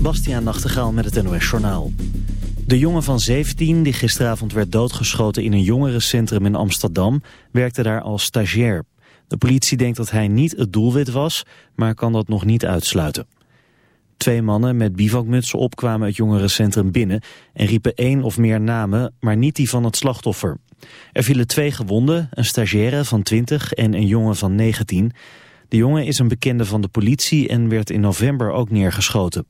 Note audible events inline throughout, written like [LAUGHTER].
Bastiaan Nachtegaal met het NOS Journaal. De jongen van 17 die gisteravond werd doodgeschoten in een jongerencentrum in Amsterdam... werkte daar als stagiair. De politie denkt dat hij niet het doelwit was, maar kan dat nog niet uitsluiten. Twee mannen met bivakmutsen op kwamen het jongerencentrum binnen... en riepen één of meer namen, maar niet die van het slachtoffer. Er vielen twee gewonden, een stagiaire van 20 en een jongen van 19... De jongen is een bekende van de politie en werd in november ook neergeschoten.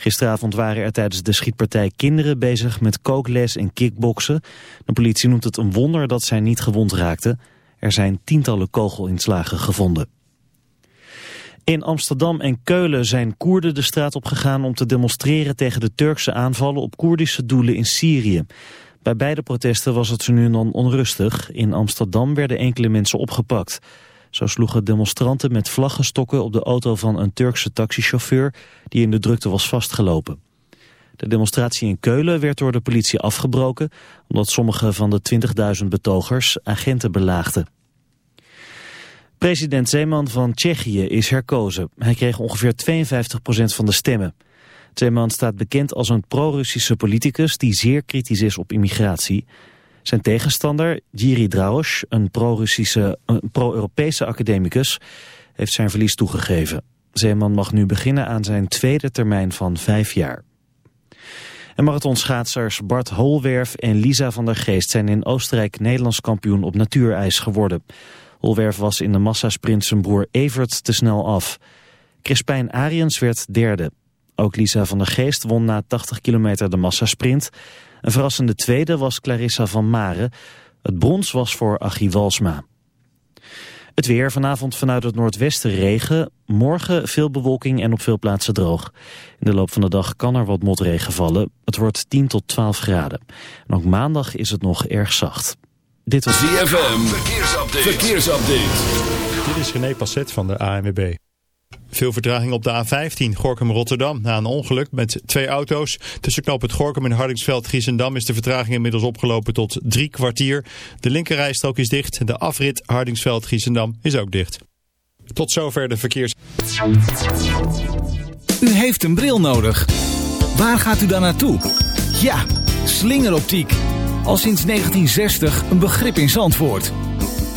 Gisteravond waren er tijdens de schietpartij kinderen bezig met kookles en kickboksen. De politie noemt het een wonder dat zij niet gewond raakten. Er zijn tientallen kogelinslagen gevonden. In Amsterdam en Keulen zijn Koerden de straat op gegaan om te demonstreren tegen de Turkse aanvallen op Koerdische doelen in Syrië. Bij beide protesten was het zo nu en dan onrustig. In Amsterdam werden enkele mensen opgepakt. Zo sloegen demonstranten met vlaggenstokken op de auto van een Turkse taxichauffeur die in de drukte was vastgelopen. De demonstratie in Keulen werd door de politie afgebroken omdat sommige van de 20.000 betogers agenten belaagden. President Zeeman van Tsjechië is herkozen. Hij kreeg ongeveer 52% van de stemmen. Zeeman staat bekend als een pro-Russische politicus die zeer kritisch is op immigratie. Zijn tegenstander, Jiri Draos, een pro-Russische, pro-Europese academicus, heeft zijn verlies toegegeven. Zeeman mag nu beginnen aan zijn tweede termijn van vijf jaar. En marathonschaatsers Bart Holwerf en Lisa van der Geest zijn in Oostenrijk Nederlands kampioen op natuurijs geworden. Holwerf was in de massasprint zijn broer Evert te snel af. Crispijn Ariens werd derde. Ook Lisa van der Geest won na 80 kilometer de massasprint. Een verrassende tweede was Clarissa van Mare. Het brons was voor Achie Walsma. Het weer vanavond vanuit het noordwesten regen. Morgen veel bewolking en op veel plaatsen droog. In de loop van de dag kan er wat motregen vallen. Het wordt 10 tot 12 graden. En ook maandag is het nog erg zacht. Dit was ZFM. Verkeersupdate. Verkeersupdate. Dit is René Passet van de ANWB. Veel vertraging op de A15 Gorkum-Rotterdam na een ongeluk met twee auto's. Tussen knop het Gorkum en Hardingsveld-Giessendam is de vertraging inmiddels opgelopen tot drie kwartier. De linkerrijstrook is dicht. De afrit Hardingsveld-Giessendam is ook dicht. Tot zover de verkeers... U heeft een bril nodig. Waar gaat u dan naartoe? Ja, slingeroptiek. Al sinds 1960 een begrip in Zandvoort.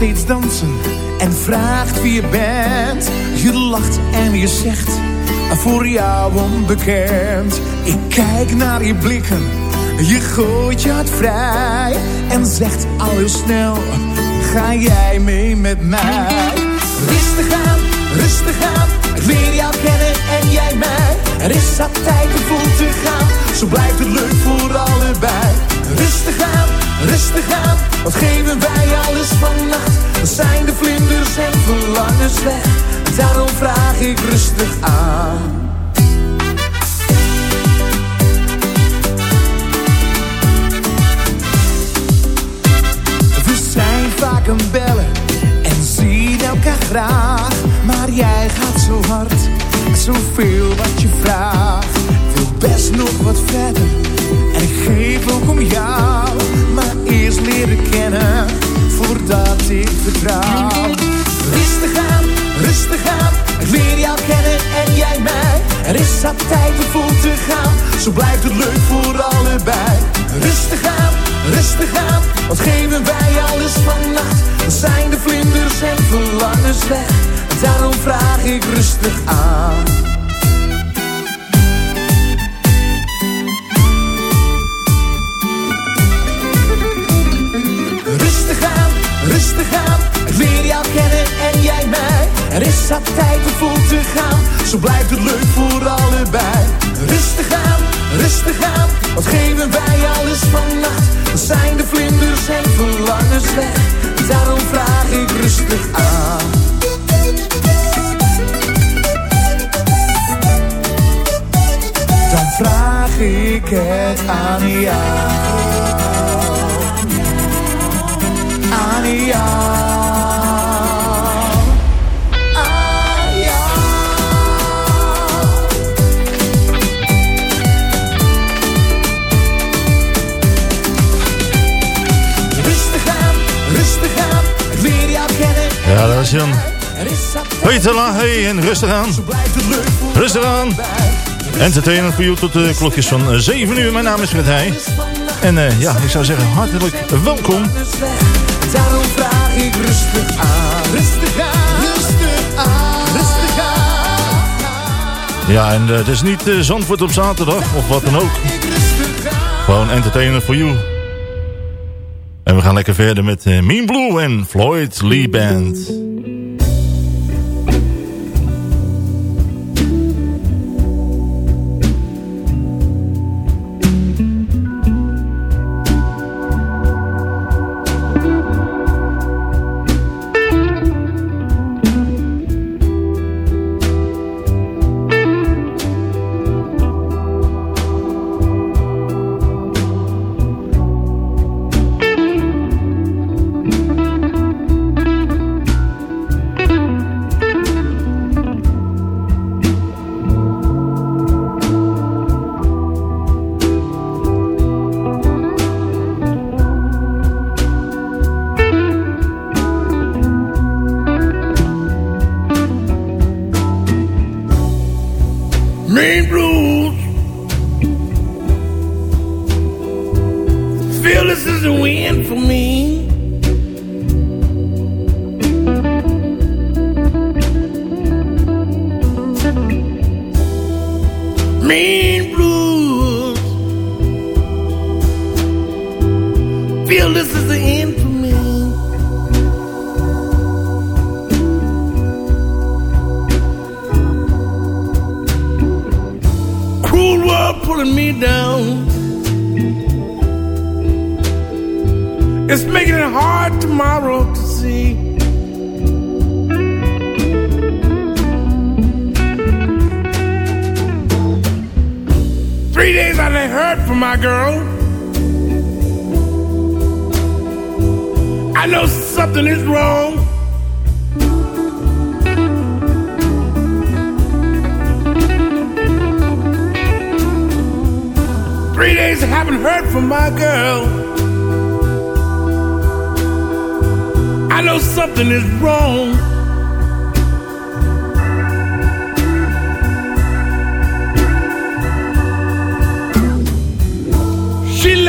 Steeds dansen en vraagt wie je bent. Je lacht en je zegt, voor jou onbekend. Ik kijk naar je blikken, je gooit je hart vrij. En zegt al heel snel, ga jij mee met mij. Rustig aan, rustig aan, ik leer jou kennen en jij mij. Er is zat tijd om te gaan, zo blijft het leuk voor allebei. Rustig aan, rustig aan, wat geven wij alles vannacht? Dat zijn de vlinders en verlangens weg. Daarom vraag ik rustig aan. We zijn vaak een bellen en zien elkaar graag. Maar jij gaat zo hard, zoveel wat je vraagt. Best nog wat verder en ik geef ook om jou. Maar eerst leren kennen voordat ik vertrouw. Rustig aan, rustig aan, ik leer jou kennen en jij mij. Er is zat tijd vol te gaan, zo blijft het leuk voor allebei. Rustig aan, rustig aan, wat geven wij alles vannacht? Dan zijn de vlinders en verlangens weg, daarom vraag ik rustig aan. Er is zat tijd om vol te gaan, zo blijft het leuk voor allebei. Rustig aan, rustig aan, wat geven wij alles vannacht? Dan zijn de vlinders en verlangens weg, daarom vraag ik rustig aan. Dan vraag ik het aan jou. Aan jou. Is Jan. Hey en rustig aan. Rustig aan. Entertainment voor jou tot de klokjes van eh, 7 uur. Mijn naam is Fred Heij. En eh, ja, ik zou zeggen hartelijk welkom. Daarom vraag ik rustig aan. Rustig aan. Rustig aan. Rustig aan. Ja, en eh, het is niet eh, Zandvoort op zaterdag of wat dan ook. Gewoon Entertainment for You. En we gaan lekker verder met eh, Mean Blue en Floyd Lee Band.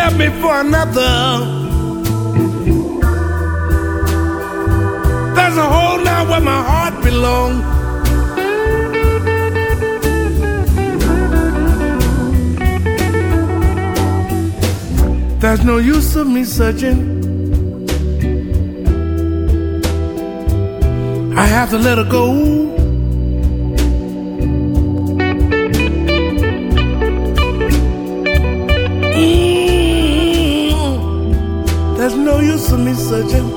Left me for another. There's a hole now where my heart belongs. There's no use of me searching. I have to let her go. Mm, There's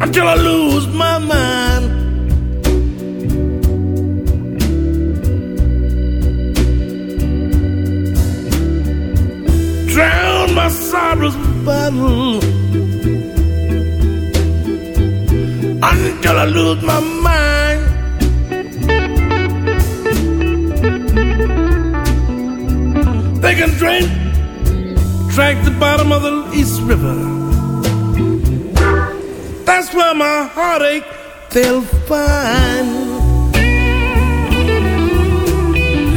until I lose my mind. Drown my sorrows bottle until I lose my mind. They can drink, drink the bottom of the East River. That's where my heartache they'll find.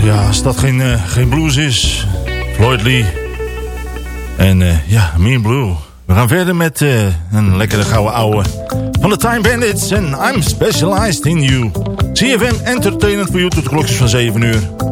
Ja, als dat geen, eh, geen blues is. Floyd Lee. En eh, ja, Mean Blue. We gaan verder met eh, een lekkere gouden ouwe. Van de Time Bandits en I'm Specialized in You. CFM Entertainment voor you tot de klokjes van 7 uur.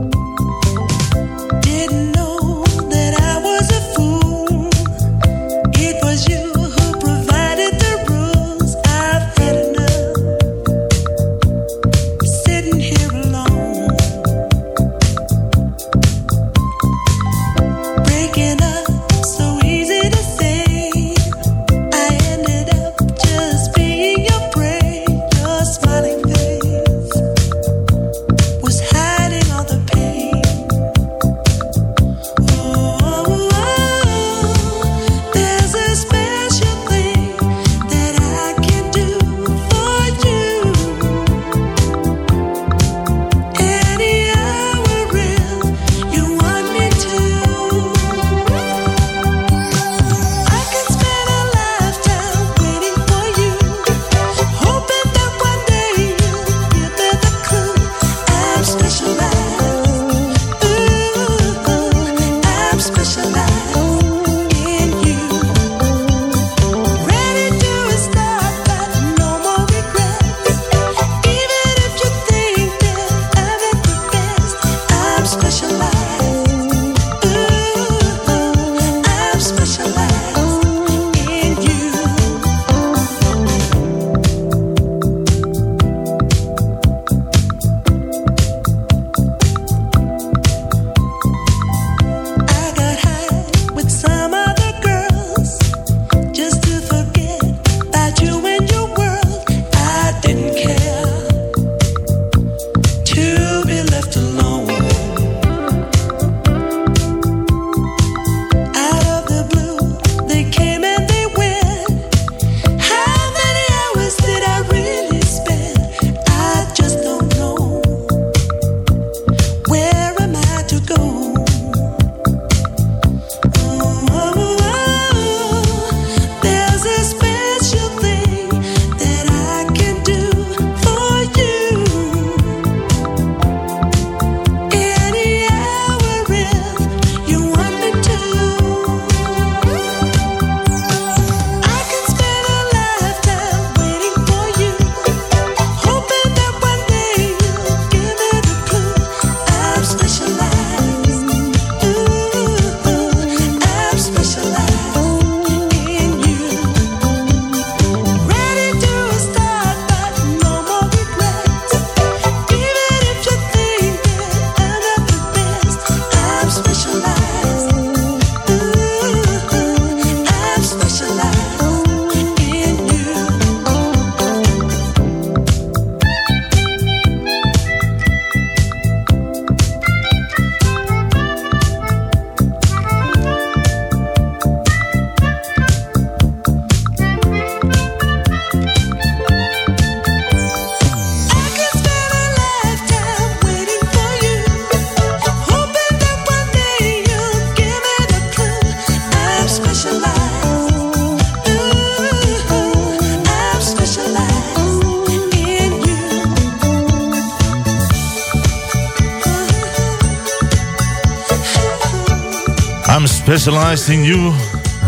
Specialized in you.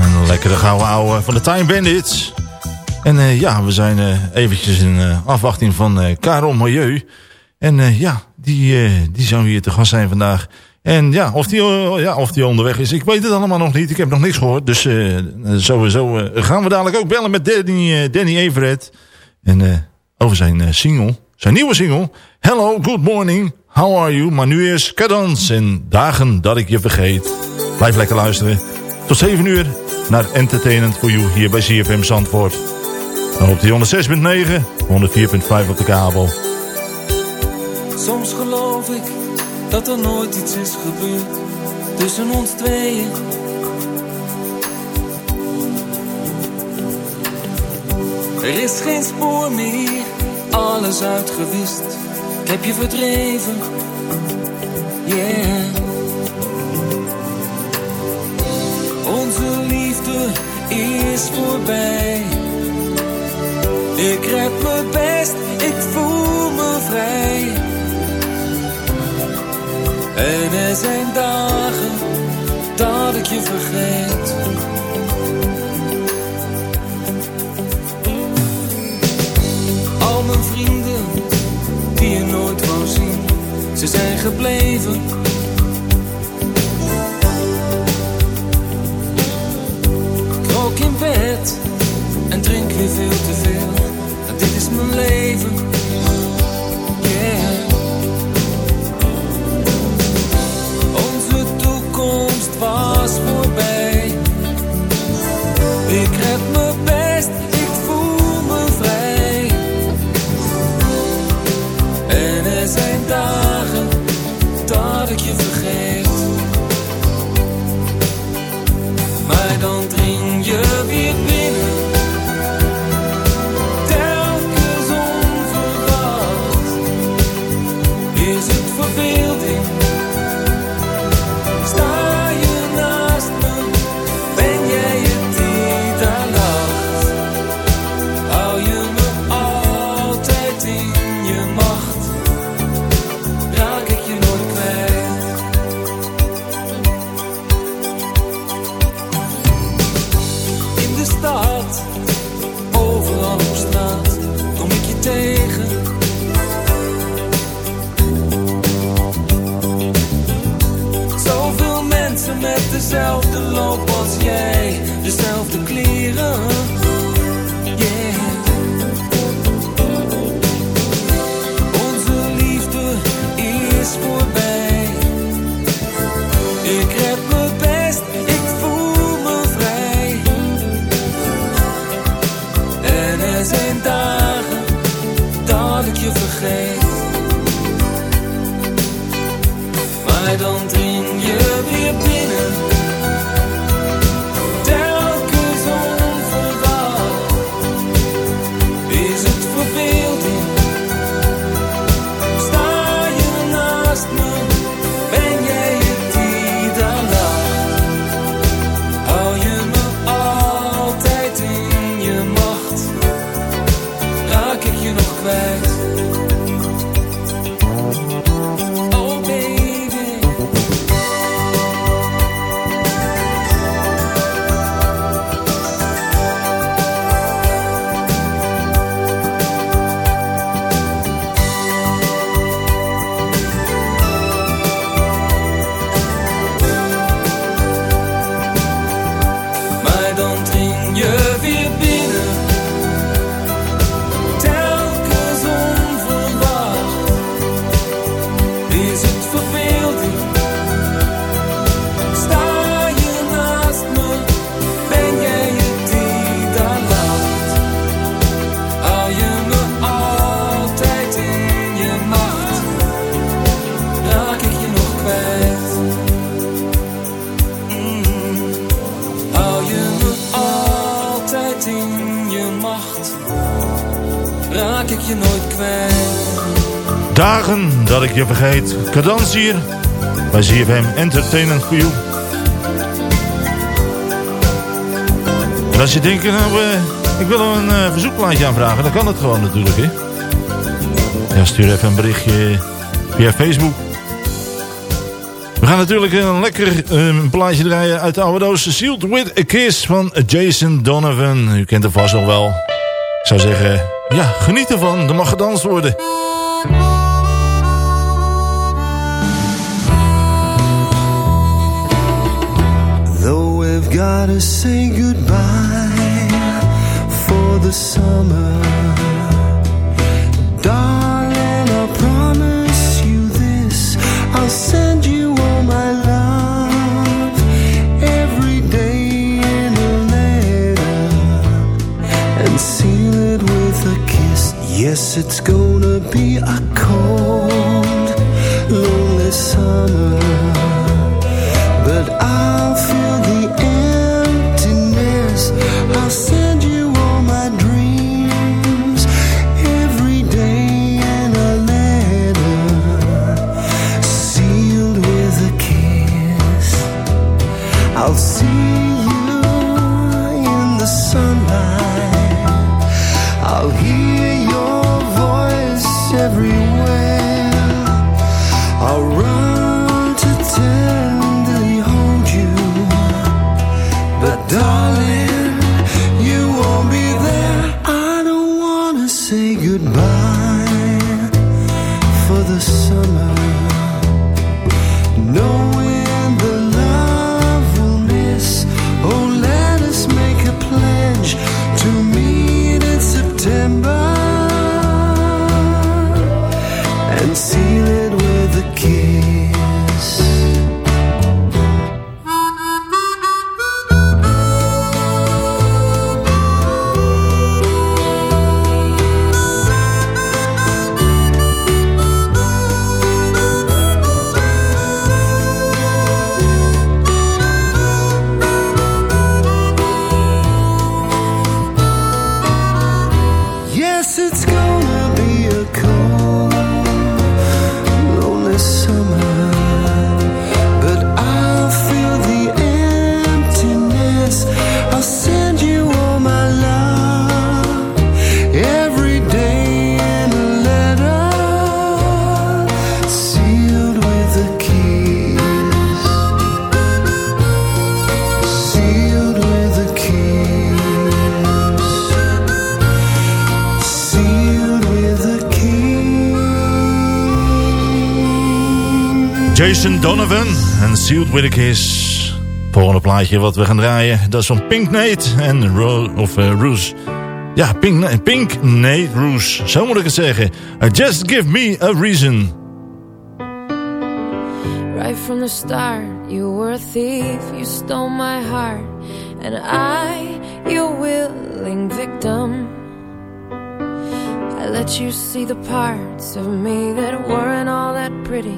Een lekkere gouden ouwe van de Time Bandits. En eh, ja, we zijn eh, eventjes in eh, afwachting van Karel Milieu. En ja, die, die zou hier te gast zijn vandaag. En ja of, die, ja, of die onderweg is, ik weet het allemaal nog niet. Ik heb nog niks gehoord. Dus sowieso gaan we dadelijk ook bellen met Danny, Danny Everett. En over zijn single, zijn nieuwe single. Hello, good morning, how are you? Maar nu is Cadans en dagen dat ik je vergeet. Blijf lekker luisteren. Tot 7 uur naar Entertainment for You hier bij CFM Zandvoort. En op die 106.9, 104.5 op de kabel. Soms geloof ik dat er nooit iets is gebeurd tussen ons tweeën. Er is geen spoor meer, alles uitgewist. Ik heb je verdreven, yeah. Is voorbij. Ik red me best, ik voel me vrij. En er zijn dagen dat ik je vergeet. Al mijn vrienden die je nooit wou zien, ze zijn gebleven. Leven. Je vergeet. Cadans hier bij ZFM Entertainment for You. als je denkt, nou, eh, ik wil een eh, verzoekplaatje aanvragen, dan kan dat gewoon natuurlijk, hè. Ja, stuur even een berichtje via Facebook. We gaan natuurlijk een lekker eh, plaatje draaien uit de oude doos. Sealed with a Kiss van Jason Donovan. U kent hem vast nog wel. Ik zou zeggen, ja, geniet ervan. Er mag gedanst worden. Gotta say goodbye for the summer, darling, I promise you this: I'll send you all my love every day in a letter and seal it with a kiss. Yes, it's gonna be a cold, lonely summer. Donovan en Sealed with a Kiss. Volgende plaatje wat we gaan draaien, dat is van Pink Nate en Ro of eh, Roos. Ja, Pink, Pink Nate Roos, zo moet ik het zeggen. Uh, just give me a reason. Right from the start, you were a thief, you stole my heart, and I, your willing victim. I let you see the parts of me that weren't all that pretty,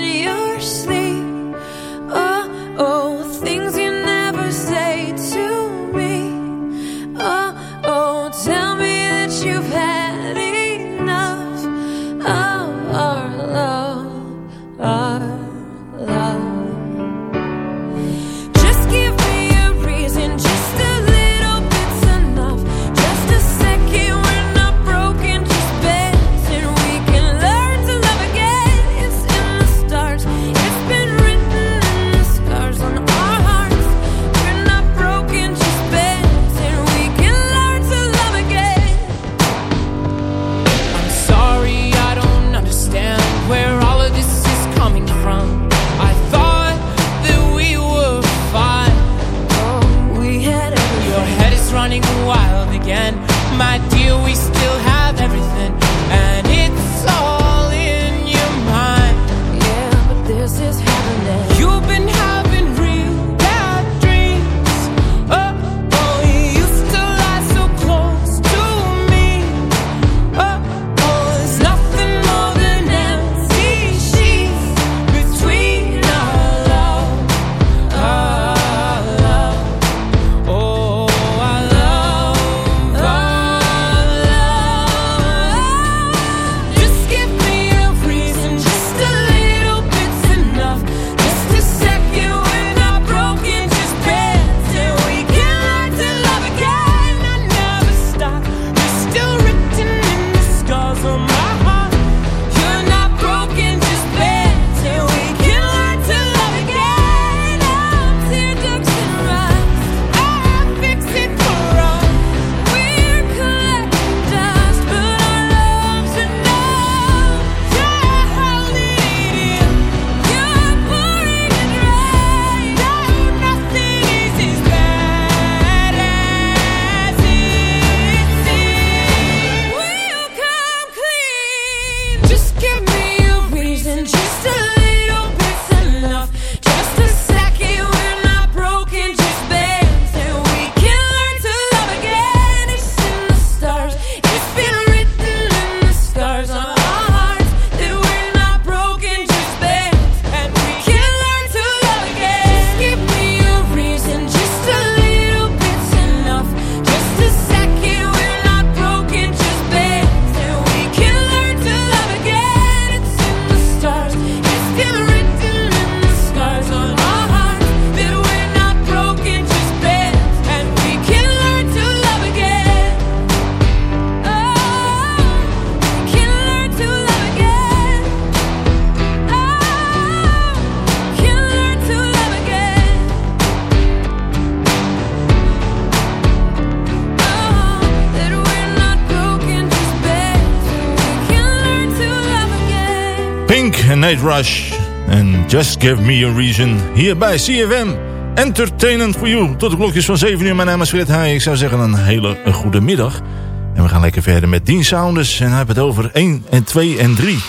Rush. En Just Give Me A Reason. Hier bij CFM. Entertainment for you. Tot de klokjes van 7 uur. Mijn naam is Fred Heij. Ik zou zeggen een hele goede middag. En we gaan lekker verder met Dean Saunders. En hij heeft het over 1 en 2 en 3.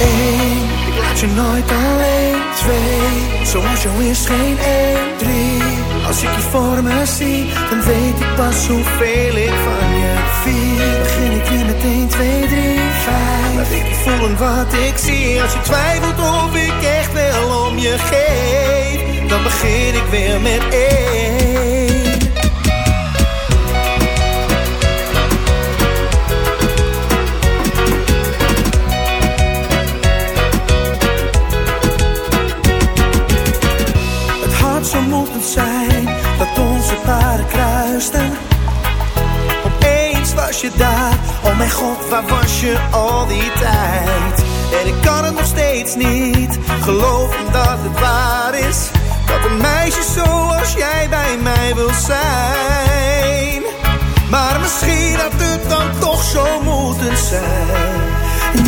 Eén, ik laat je nooit alleen. Twee, zoals jou is geen één. Drie, als ik je voor me zie, dan weet ik pas hoeveel ik van je. Vier, begin ik weer met 1, 2, 3, 5. Voelen wat ik zie. Als je twijfelt of ik echt wel om je geef, dan begin ik weer met één. Het had zo moeten zijn dat onze paden kruisten. Opeens was je daar, oh mijn god, waar was je al die tijd? En ik kan het nog steeds niet geloven dat het waar is. Dat een meisje zoals jij bij mij wil zijn. Maar misschien had het dan toch zo moeten zijn.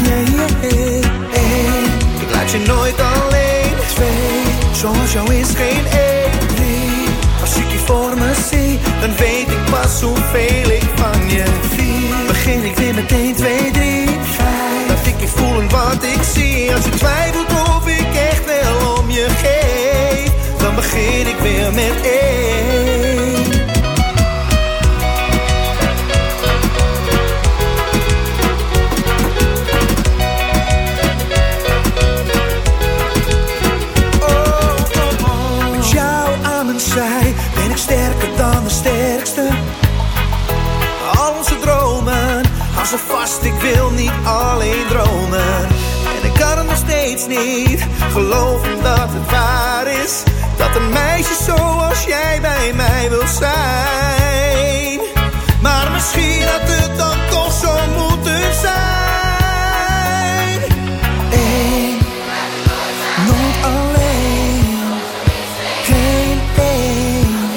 Nee, yeah, yeah. ik laat je nooit alleen. Twee, zoals jou is geen één. Drie, als ik je voor me zie, dan weet ik pas hoeveel ik van je. Begin ik weer met 1, 2, 3, 5. Laat ik je voelen wat ik zie. Als je twijfelt of ik echt wel om je geef, dan begin ik weer met één. Ze vast, ik wil niet alleen dromen. En ik kan het nog steeds niet geloven dat het waar is. Dat een meisje zoals jij bij mij wil zijn. Maar misschien had het dan toch zo moeten zijn. Eén, nooit alleen. Geen één.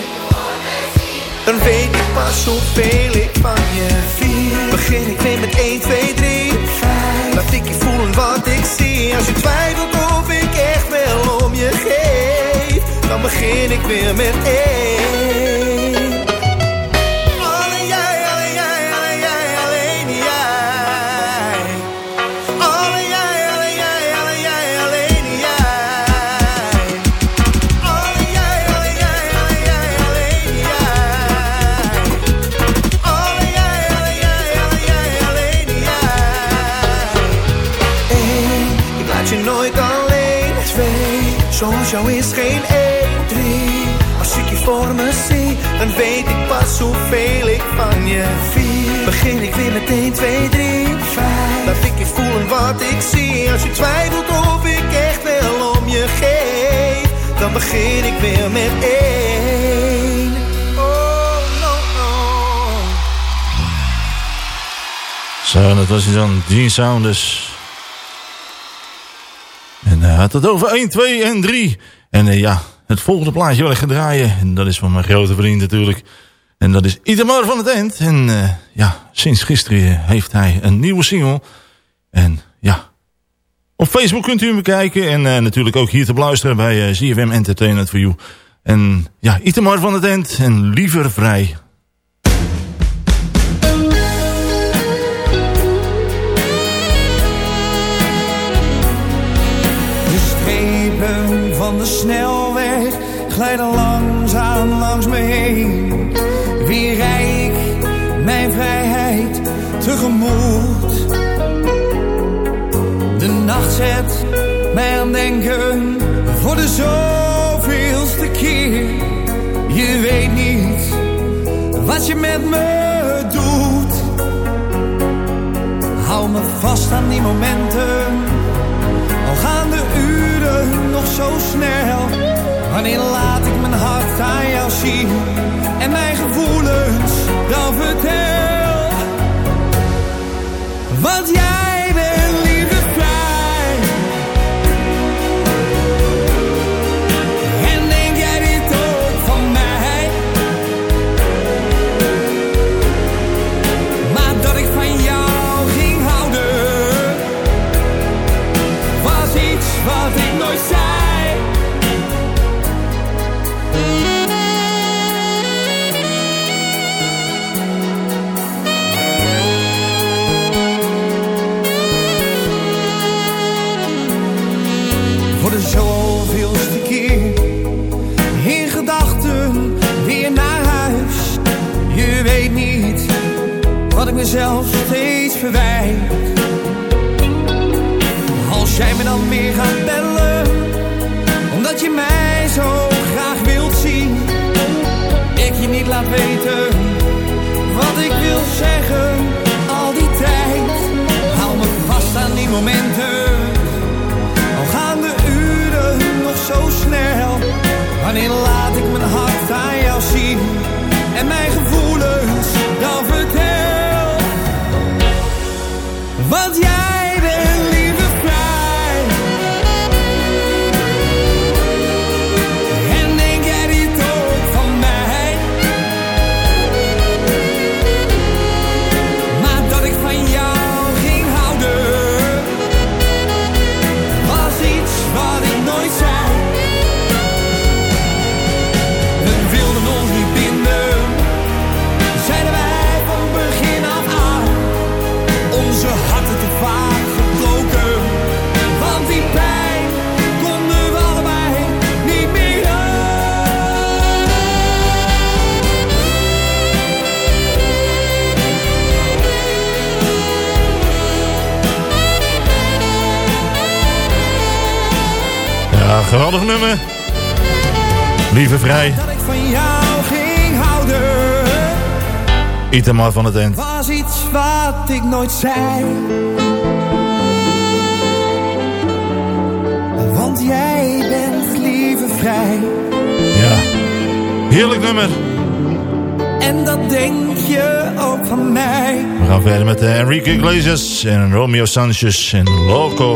Dan weet ik pas hoeveel ik van je vier. Begin ik weer met 1, 2, 3, 5. Laat ik je voelen wat ik zie. Als je twijfelt of ik echt wel om je geef, dan begin ik weer met 1. Jou is geen één. Drie, als ik je voor me zie, dan weet ik pas hoeveel ik van je vier. Begin ik weer met 1, 2, 3, 5. Laat ik je voelen wat ik zie. Als je twijfelt of ik echt wel om je geef, dan begin ik weer met één. Oh, no, no. Zo, dat was hij dan, Dean Saunders. Hij had het over 1, 2 en 3. En eh, ja, het volgende plaatje wil ik gaan draaien. En dat is van mijn grote vriend natuurlijk. En dat is Itamar van het End. En eh, ja, sinds gisteren heeft hij een nieuwe single. En ja, op Facebook kunt u hem bekijken. En eh, natuurlijk ook hier te beluisteren bij eh, ZFM Entertainment for You. En ja, Itamar van het End en Liever Vrij. Snelweg glijden langzaam langs me heen. Wie rijk mijn vrijheid tegemoet. De nacht zet mij aan denken voor de zoveelste keer. Je weet niet wat je met me doet. Hou me vast aan die momenten al gaan de uren zo snel. Wanneer laat ik mijn hart aan jou zien en mijn gevoelens dan vertel. Want jij mezelf steeds verwijt. Als jij me dan meer gaat bellen, omdat je mij zo graag wilt zien. Ik je niet laat weten wat ik wil zeggen, al die tijd. Hou me vast aan die momenten, al gaan de uren nog zo snel. Wanneer laat ik mijn hart aan jou zien en mijn Want jij. Geweldig nummer. Lieve vrij. Dat ik van jou ging houden. Eet van het eind. Was iets wat ik nooit zei. Want jij bent lieve vrij. Ja, heerlijk nummer. En dat denk je ook van mij. We gaan verder met eh, Enrique Iglesias en Romeo Sanchez en Loco.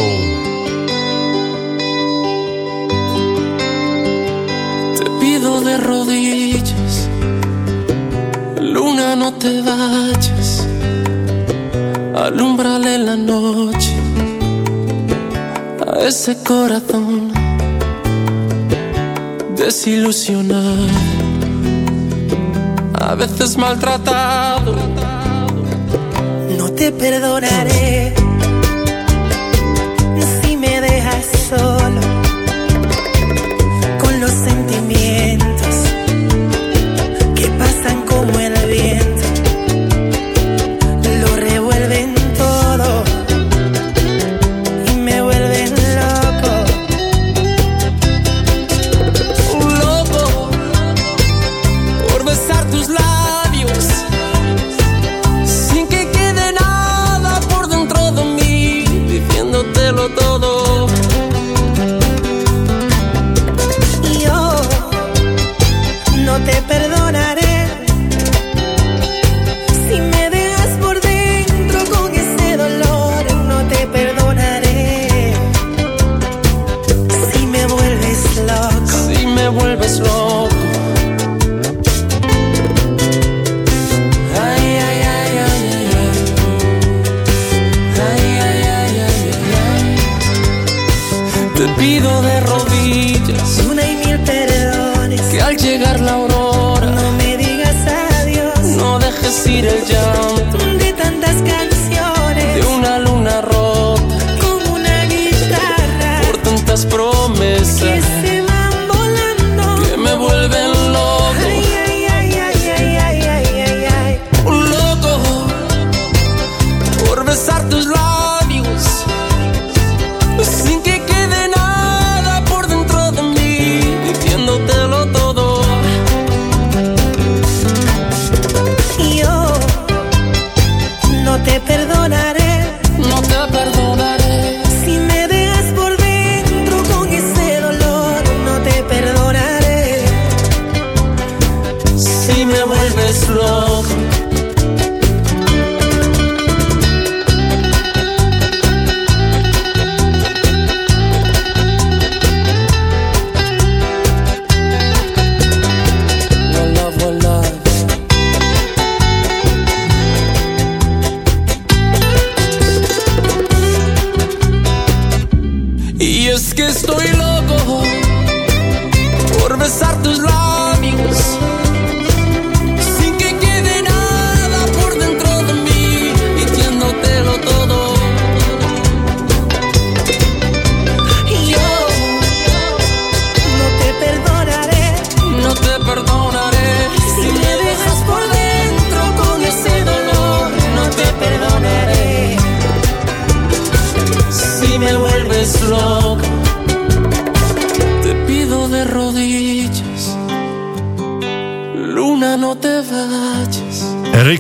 te vayas, alumbrale la noche a ese corazón desilusionado, a veces maltratado. No te perdonaré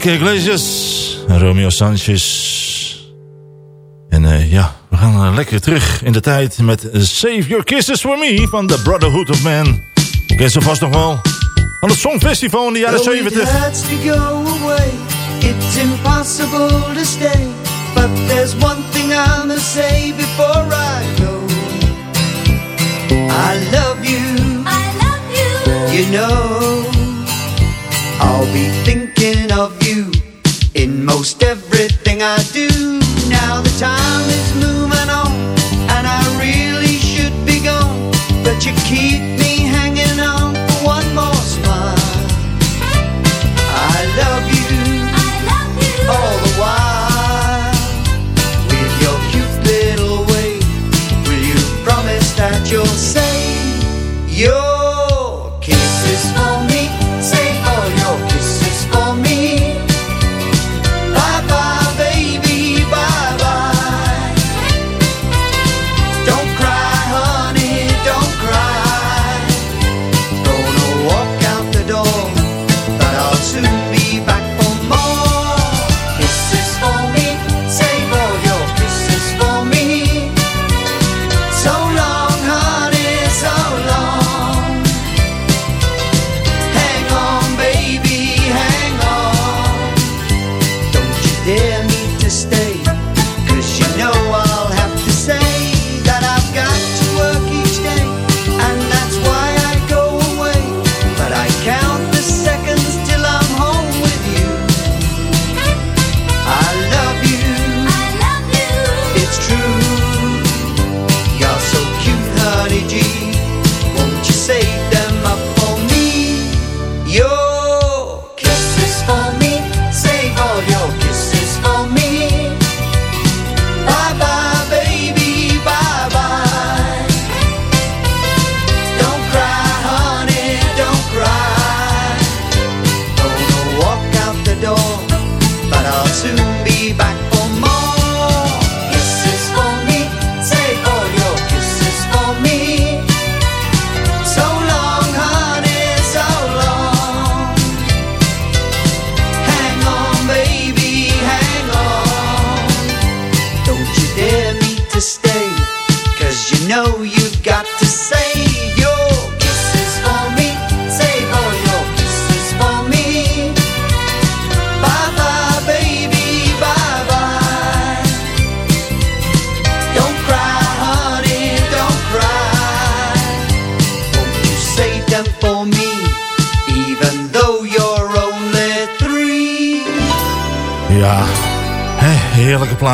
Enrique Iglesias, Romeo Sanchez. En eh, ja, we gaan eh, lekker terug in de tijd met Save Your Kisses For Me van The Brotherhood of Man. Je kent ze vast nog wel. Van het Songfestival in de jaren Though it 70. hurts to go away, it's impossible to stay. But there's one thing I must say before I go. I love you. I love you. You know, I'll be thinking of you in most everything I do. Now the time is moving on, and I really should be gone. But you keep me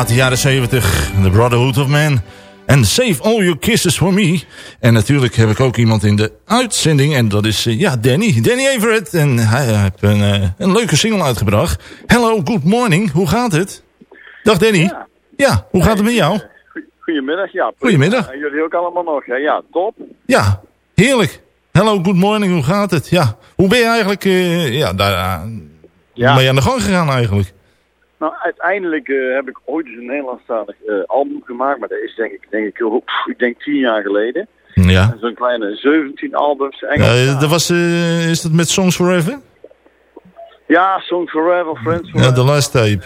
plaat, de jaren 70. The Brotherhood of Man. En Save All Your Kisses For Me. En natuurlijk heb ik ook iemand in de uitzending. En dat is, eh, ja, Danny. Danny Everett. En hij heeft een, eh, een leuke single uitgebracht. Hello, good morning. Hoe gaat het? Dag Danny. Ja, hoe gaat het met jou? Goedemiddag, ja. Goedemiddag. En jullie ook allemaal nog, hè? Ja, top. Ja, heerlijk. Hello, good morning. Hoe gaat het? Ja, hoe ben je eigenlijk eh, ja, daar, Ja. ben je aan de gang gegaan eigenlijk? Nou, uiteindelijk eh, heb ik ooit eens een Nederlandstalig eh, album gemaakt, maar dat is denk ik, denk ik, oh, pff, ik denk tien jaar geleden. Ja. En Zo'n kleine 17 albums. Engels. Ja, dat was, eh, is dat met Songs Forever? Ja, Song Forever, Friends Ja, Forever. de last tape.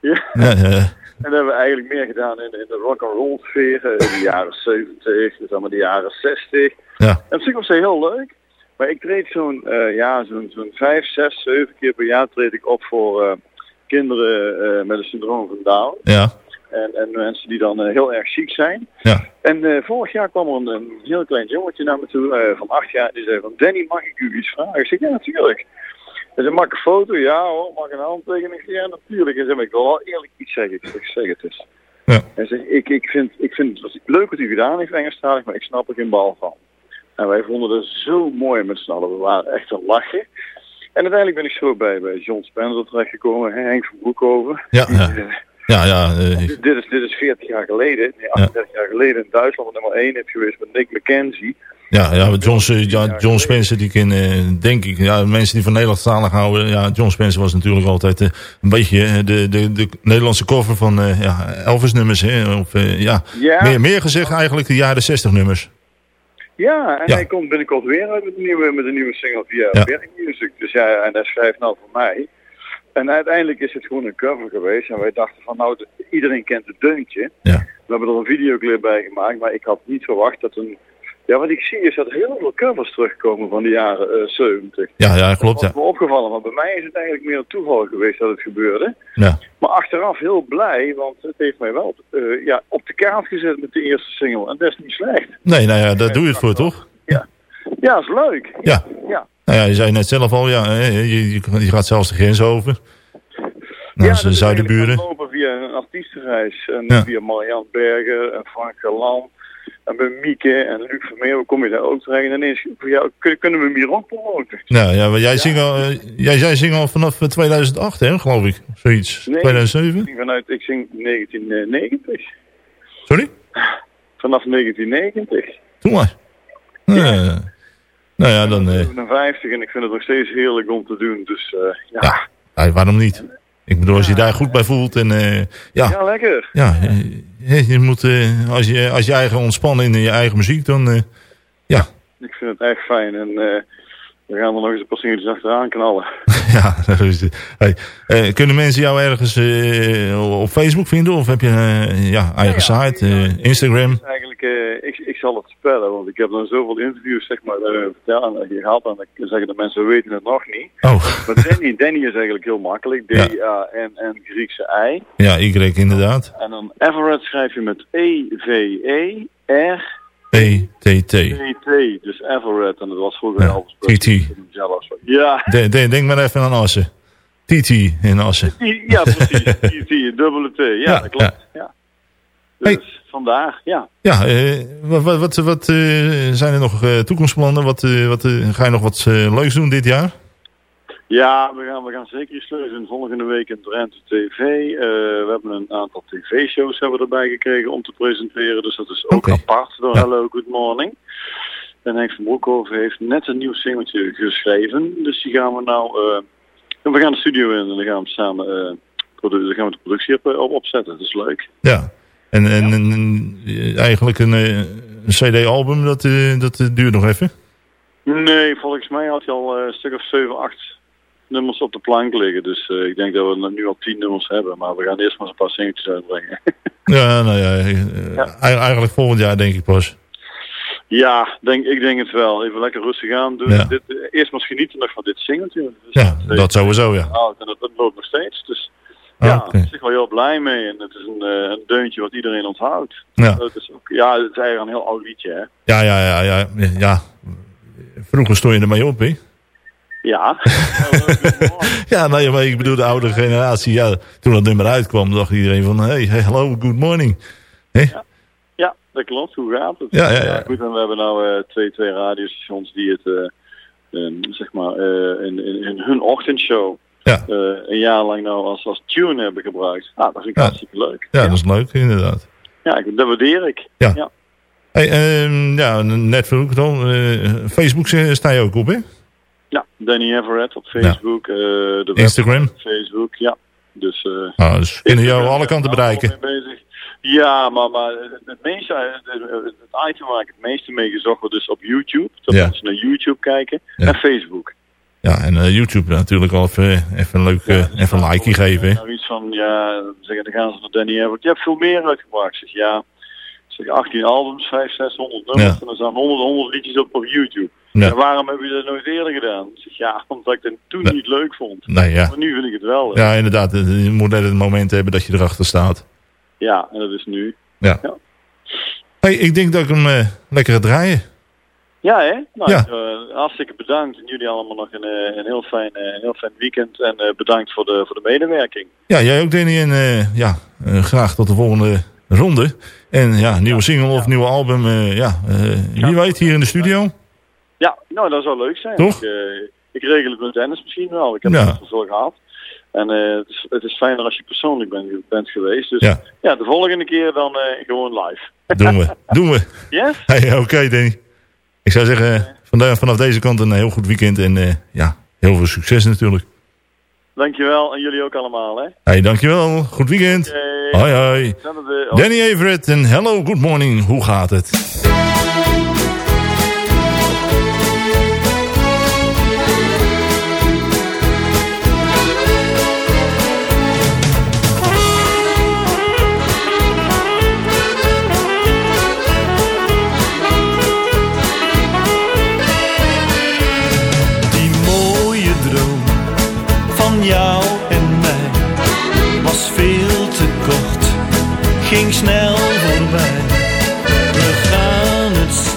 Ja. Ja, ja. [LAUGHS] En dat hebben we eigenlijk meer gedaan in, in de rock and roll sfeer, in de jaren 70, dus allemaal de jaren 60. Ja. En op zich was dat heel leuk. Maar ik treed zo'n ja, zo'n zo'n vijf, zes, zeven keer per jaar treed ik op voor kinderen eh, met een syndroom van Down. Ja. En, en mensen die dan eh, heel erg ziek zijn. Ja. En eh, vorig jaar kwam er een, een heel klein jongetje naar me toe van acht jaar. Die zei van, Danny, mag ik u iets vragen? Ik zeg, ja, natuurlijk. Hij zei, mag ik een foto? Ja hoor, mag ik een handtekening? Ik ja, natuurlijk. Hij zei, maar ik wil wel eerlijk iets zeggen. Ik zeg, zeg het eens. Ja. Hij zegt, ik, ik, vind, ik vind het leuk wat u gedaan heeft, Engelstalig, maar ik snap er geen bal van. En wij vonden het zo mooi met z'n allen. We waren echt een lachen. En uiteindelijk ben ik zo bij, bij John Spencer terechtgekomen, Henk van Broekhoven. Ja, ja. Ja, ja. eh, Dit, dit is, dit is 40 jaar geleden, nee, 38 jaar geleden in Duitsland nummer 1 heeft geweest met Nick McKenzie. Ja, ja John, eh, ja, John Spencer, die ken, eh, denk ik, ja, mensen die van Nederlandstalig houden. Ja, John Spencer was natuurlijk altijd eh, een beetje eh, de, de, de Nederlandse cover van eh, ja, Elvis nummers. Hè, of, eh, ja. Ja. Meer, meer gezegd eigenlijk de jaren 60 nummers. Ja, en Ja. hij komt binnenkort weer uit met een nieuwe, met een nieuwe single via Ja. Berg Music. Dus ja, en hij schrijft nou voor mij. En uiteindelijk is het gewoon een cover geweest. En wij dachten van nou, de- iedereen kent het deuntje. Ja. We hebben er een videoclip bij gemaakt, maar ik had niet verwacht dat een... Ja, wat ik zie is dat heel veel covers terugkomen van de jaren eh 70. Ja, ja, klopt. Dat Ja. is me opgevallen, maar bij mij is het eigenlijk meer een toeval geweest dat het gebeurde. Ja. Maar achteraf heel blij, want het heeft mij wel eh, ja, op de kaart gezet met de eerste single. En dat is niet slecht. Nee, nou ja, daar doe je het voor, toch? Ja, is leuk. Ja. Ja. Nou ja, je zei net zelf al, ja, je, je, gaat zelfs de grens over. Naar ja, de dat zuidenburen. lopen via een artiestenreis. En Ja. via Marianne Berger en Frank. En bij Mieke en Luc Vermeer kom je daar ook terecht. En ineens ja, kun- kunnen we hem hier ook promoten. Nou ja, maar jij zingt al, eh, jij, jij zingt al vanaf eh, 2008, hè, geloof ik. Zoiets. Nee, 2007? Ik, zing vanuit, ik zing 1990. Sorry? Vanaf 1990. Doe maar. Eh, nou ja, dan... eh, 57 en ik vind het nog steeds heerlijk om te doen. Dus eh, ja. ja, waarom niet? Ik bedoel, als je daar goed bij voelt en... eh, ja, Ja, lekker. ja eh, je moet, eh, als, je, als je eigen ontspannen in je eigen muziek, dan... eh, ja, Ik vind het echt fijn. En eh, we gaan er nog eens een paar singeltjes achteraan knallen. [LAUGHS] ja, dat is het. Hey, eh, kunnen mensen jou ergens eh, op Facebook vinden? Of heb je eh, ja, eigen site, eh, Instagram? Eigenlijk, eh, ik, ik zal het spellen, want ik heb dan zoveel interviews zeg maar, uh, vertellen en gehad. En dan zeggen de mensen, we weten het nog niet. Oh, Maar Danny, Danny is eigenlijk heel makkelijk. D-A-N-N Griekse I. ja, Y inderdaad. En dan Everett schrijf je met E E-V-E-R... E-T-T. T-T, dus Everett. En dat was vroeger Ja, Elvis T.T. Presley. Ja, De- de- Denk maar even aan Assen. TT in Assen. ja, precies. T-T, [LAUGHS] dubbele T. Ja, Ja, dat klopt. Ja. Dus vandaar, ja. Ja, eh, wat, wat, wat, wat eh, zijn er nog eh, toekomstplannen? Wat, wat, ga je nog wat leuks doen dit jaar? Ja, we gaan, we gaan zeker iets leuks doen. Volgende week in Drenthe TV. Eh, we hebben een aantal tv-shows hebben we erbij gekregen om te presenteren. Dus dat is ook apart door Hello Good Morning. En Henk van Broekhoven heeft net een nieuw singeltje geschreven. Dus die gaan we nou... eh, we gaan de studio in en dan gaan we samen produ- dan gaan we de productie op, op opzetten. Dat is leuk. Ja. En, en, en, en, eigenlijk een, een CD-album, dat, dat duurt nog even. Nee, volgens mij had hij al een stuk of 7, 8 nummers op de plank liggen. Dus eh, ik denk dat we nu al 10 nummers hebben. Maar we gaan eerst maar een paar singeltjes uitbrengen. [LAUGHS] Ja, nou ja, eh, ei- eigenlijk volgend jaar denk ik pas. ja, denk, ik denk het wel. Even lekker rustig aan doen. Ja. Dit, eh, eerst maar genieten nog van dit singeltje. Dus Ja, dat sowieso, ja. oud en dat, dat loopt nog steeds. Dus Ah, ja, daar ben ik wel heel blij mee. En het is een, eh, een deuntje wat iedereen onthoudt. Ja. Dat is ook, ja, het is eigenlijk een heel oud liedje, hè. Ja, ja, ja, ja, ja. Vroeger stond je ermee op, hè? Ja. [LAUGHS] Ja, nee, maar ik bedoel de oude generatie. Ja, toen dat nummer uitkwam, dacht iedereen van... Hey, hey hello, good morning. Hè? Ja, dat klopt. Hoe gaat het? Ja, ja, ja. goed, en we hebben nou eh, twee, twee radiostations die het, eh, eh, zeg maar, eh, in, in, in hun ochtendshow Ja. een jaar lang nou als, als tune hebben gebruikt. Ah, dat vind ik Ja. hartstikke leuk. Ja, dat is leuk, inderdaad. Ja, ik- dat waardeer ik. Ja. ja. Hey, ehm, ja, net vroeg dan. Facebook sta je ook op, hè? Ja, Danny Everett op Facebook. eh, de Instagram? op Facebook, ja. Dus, eh, Nou, dus kunnen jou alle kanten bereiken. Ja, maar, maar het, meeste, het, het item waar ik het meeste mee gezocht word is op YouTube. Dat Ja. mensen naar YouTube kijken. Ja. En Facebook. Ja, en eh, YouTube natuurlijk al even, even een leuk, eh, even een likeje geven? Nou, iets van, ja, zeggen, dan gaan ze naar Danny Everett. Je hebt veel meer uitgebracht. Zeg, ja, zeg 18 albums, 500, 600 nummers. Ja. En er staan 100, 100 liedjes op op YouTube. Ja. En waarom heb je dat nooit eerder gedaan? Zeg, ja, [LAUGHS] omdat ik het toen niet leuk vond. Nee, ja. Maar nu vind ik het wel. Ja, inderdaad. Je moet net het moment hebben dat je erachter staat. Ja, en dat is nu. Ja. Hey, ik denk dat ik hem eh, lekker ga draaien. Ja, hè? Nou, Ja. eh, hartstikke bedankt. En jullie allemaal nog een, eh, een, heel, fijn, een heel fijn weekend. En bedankt voor de, voor de medewerking. Ja, jij ook, Danny. En ja, graag tot de volgende ronde. En ja, nieuwe single of nieuwe album. eh, ja, eh, wie weet, hier in de studio. Ja, nou, dat zou leuk zijn. Toch? Ik, eh, ik regel het met Dennis misschien wel. Ik heb Ja. het al veel gehad. En het, is, het is fijner als je persoonlijk bent, bent geweest. Dus Ja. ja, de volgende keer dan gewoon live. Doen we. [LAUGHS] Doen we. Yes? Hey, Oké, Danny. Ik zou zeggen, vandaag, vanaf deze kant een heel goed weekend. En ja, heel veel succes natuurlijk. Dankjewel en jullie ook allemaal, hè. Hey, dankjewel. Goed weekend. Hoi, hoi. Danny Everett en hello, good morning. Hoe gaat het?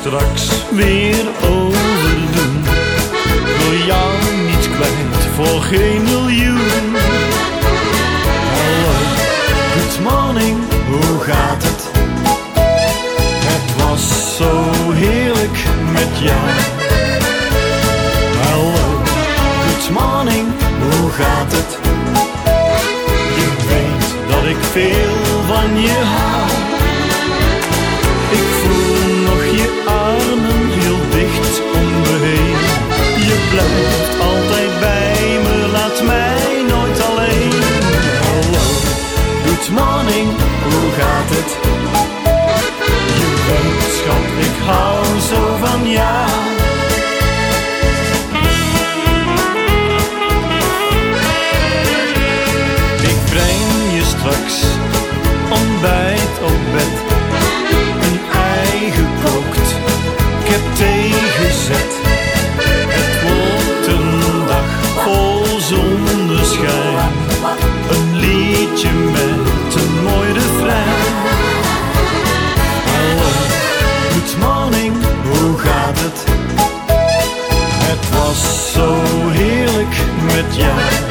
Straks weer overdoen. Wil jou niet kwijt voor geen miljoen. Hallo, good morning, hoe gaat het? Het was zo heerlijk met jou. Heerlijk met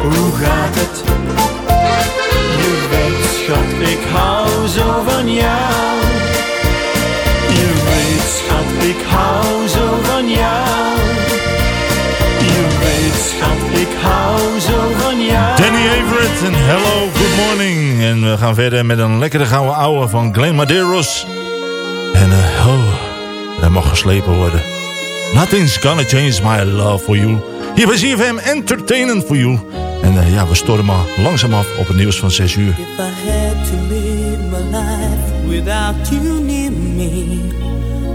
hoe gaat het? Je weet, schat, ik hou zo van jou. Je weet, schat, ik hou zo van jou. Je weet, schat, ik hou zo van jou. Danny Everett en hello, good morning. En we gaan verder met een lekkere gouden ouwe van Glenn Madeiros. En eh, oh, hij mag geslepen worden. Nothing's gonna change my love for you. Hier bij ZFM Entertainment for you. En eh, ja, we stormen langzaam af op het nieuws van 6 uur. If I had to live my life without you near me,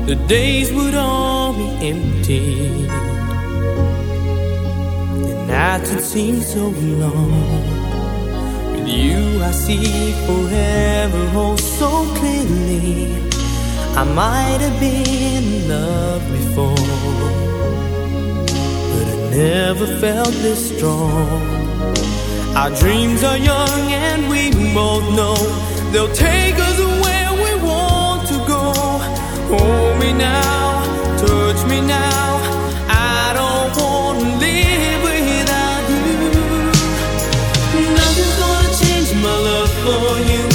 the days would all be empty. The nights would seem so long. You, I see forever oh so clearly. I might have been in love before, never felt this strong. Our dreams are young and we both know they'll take us where we want to go. Hold me now, touch me now. I don't want to live without you. Nothing's gonna change my love for you. You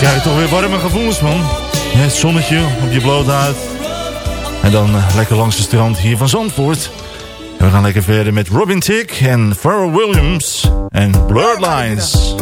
krijg toch weer warme gevoelens, man. Het zonnetje op je blote huid. En dan eh, lekker langs het strand hier van Zandvoort. En we gaan lekker verder met Robin Tick en Pharrell Williams en Blurred Lines.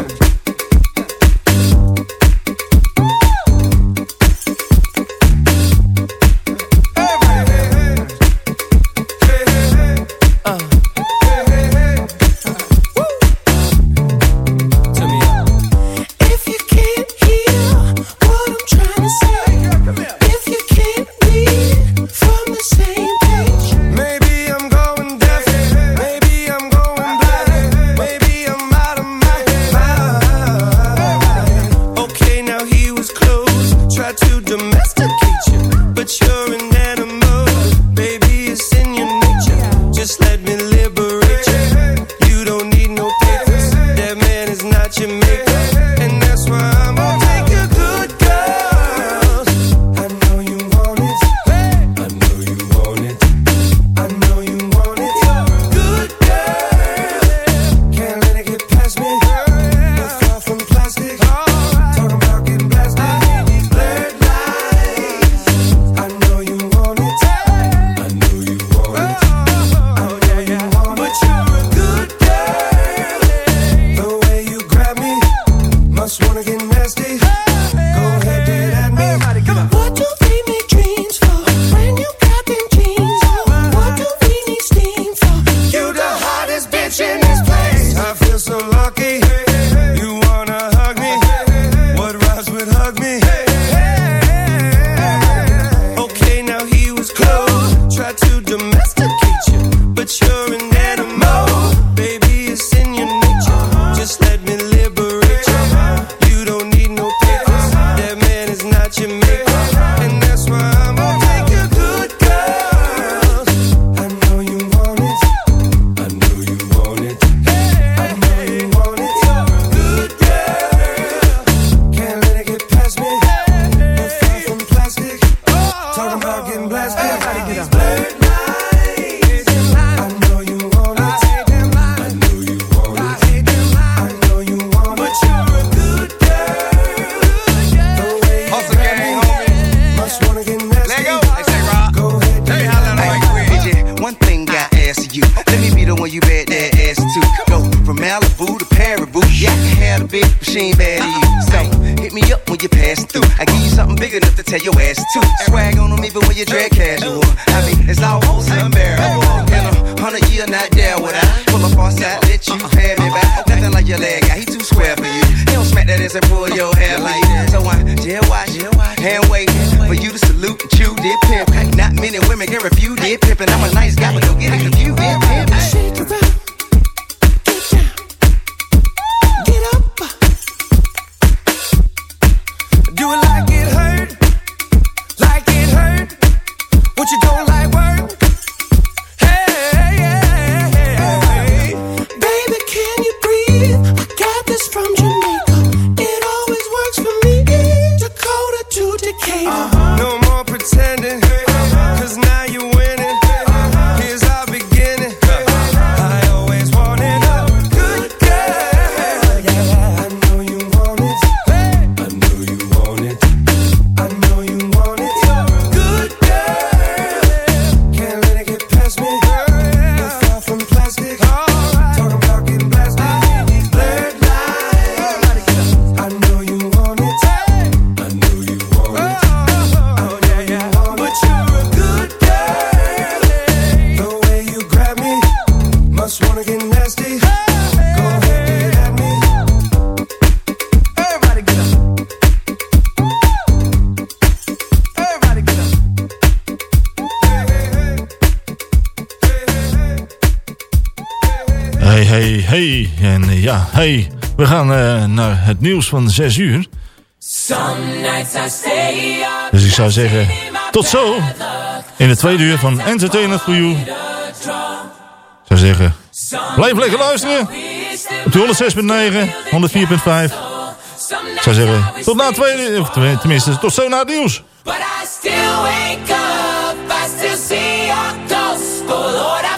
Hey, we gaan eh, naar het nieuws van 6 uur. Dus ik zou zeggen, tot zo. In de tweede uur van Entertainment for You. Zou zeggen, blijf lekker luisteren. Op 106.9, 104.5. Zou zeggen, tot na tweede, of tenminste, tot zo na het nieuws. But I still wake up, I still see Lord,